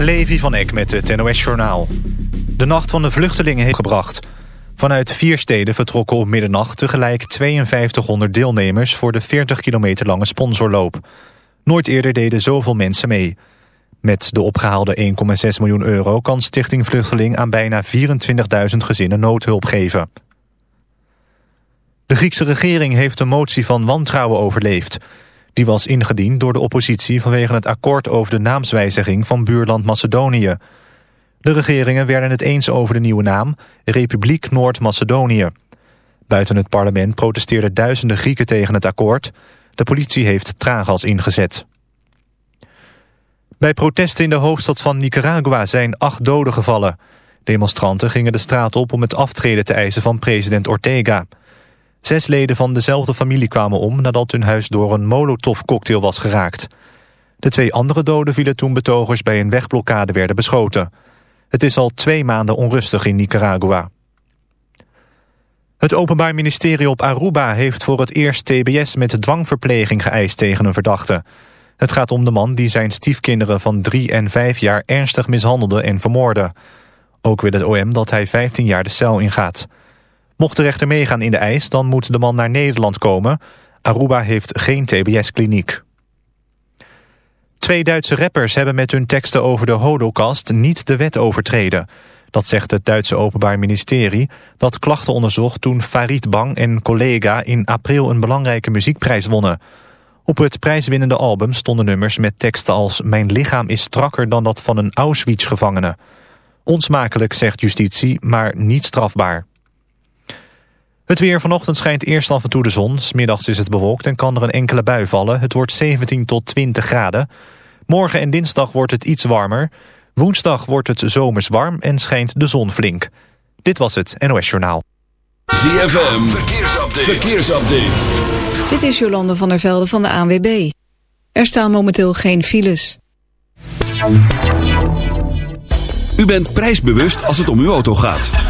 Levi van Eck met het NOS-journaal. De nacht van de vluchtelingen heeft gebracht. Vanuit vier steden vertrokken op middernacht tegelijk 5200 deelnemers... voor de 40 kilometer lange sponsorloop. Nooit eerder deden zoveel mensen mee. Met de opgehaalde 1,6 miljoen euro kan Stichting Vluchteling... aan bijna 24.000 gezinnen noodhulp geven. De Griekse regering heeft een motie van wantrouwen overleefd... Die was ingediend door de oppositie vanwege het akkoord over de naamswijziging van buurland Macedonië. De regeringen werden het eens over de nieuwe naam, Republiek Noord-Macedonië. Buiten het parlement protesteerden duizenden Grieken tegen het akkoord. De politie heeft traangas ingezet. Bij protesten in de hoofdstad van Nicaragua zijn acht doden gevallen. Demonstranten gingen de straat op om het aftreden te eisen van president Ortega. Zes leden van dezelfde familie kwamen om nadat hun huis door een molotovcocktail was geraakt. De twee andere doden vielen toen betogers bij een wegblokkade werden beschoten. Het is al twee maanden onrustig in Nicaragua. Het Openbaar Ministerie op Aruba heeft voor het eerst TBS met dwangverpleging geëist tegen een verdachte. Het gaat om de man die zijn stiefkinderen van drie en vijf jaar ernstig mishandelde en vermoordde. Ook wil het OM dat hij 15 jaar de cel ingaat. Mocht de rechter meegaan in de eis, dan moet de man naar Nederland komen. Aruba heeft geen TBS-kliniek. Twee Duitse rappers hebben met hun teksten over de holocaust niet de wet overtreden. Dat zegt het Duitse Openbaar Ministerie, dat klachten onderzocht toen Farid Bang en collega in april een belangrijke muziekprijs wonnen. Op het prijswinnende album stonden nummers met teksten als Mijn lichaam is strakker dan dat van een Auschwitz-gevangene. Onsmakelijk, zegt justitie, maar niet strafbaar. Het weer vanochtend schijnt eerst af en toe de zon. Smiddags is het bewolkt en kan er een enkele bui vallen. Het wordt 17 tot 20 graden. Morgen en dinsdag wordt het iets warmer. Woensdag wordt het zomers warm en schijnt de zon flink. Dit was het NOS Journaal. ZFM, verkeersupdate. verkeersupdate. Dit is Jolande van der Velde van de ANWB. Er staan momenteel geen files. U bent prijsbewust als het om uw auto gaat.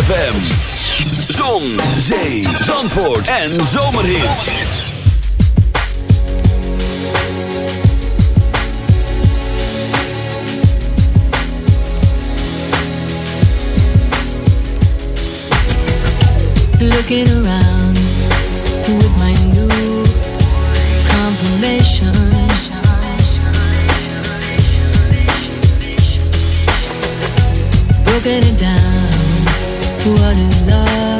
ZFM. Zon, zee, zandvoort en zomerhit. Looking around with my new confirmation. Broken it down. What a love?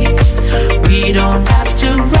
don't have to run.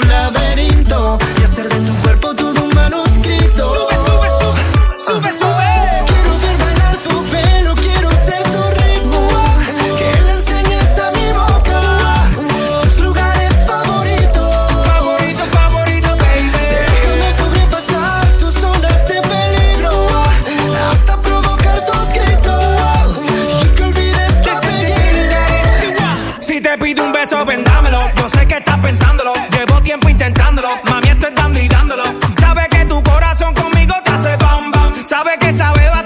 un beso, vendámelo. Yo sé que estás pensándolo. Llevo tiempo intentándolo. Mami, estoy dando y dándolo. Sabe que tu corazón conmigo te hace bam bam. Sabe que esa beba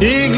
Ignorant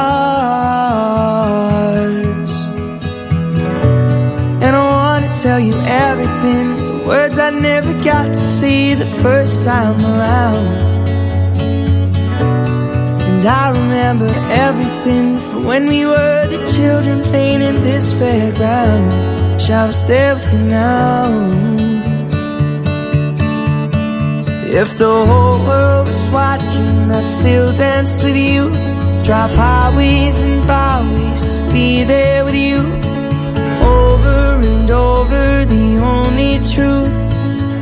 First time around. And I remember everything from when we were the children playing in this fairground. Shall I stay with you now? If the whole world was watching, I'd still dance with you. Drive highways and byways, be there with you. Over and over, the only truth.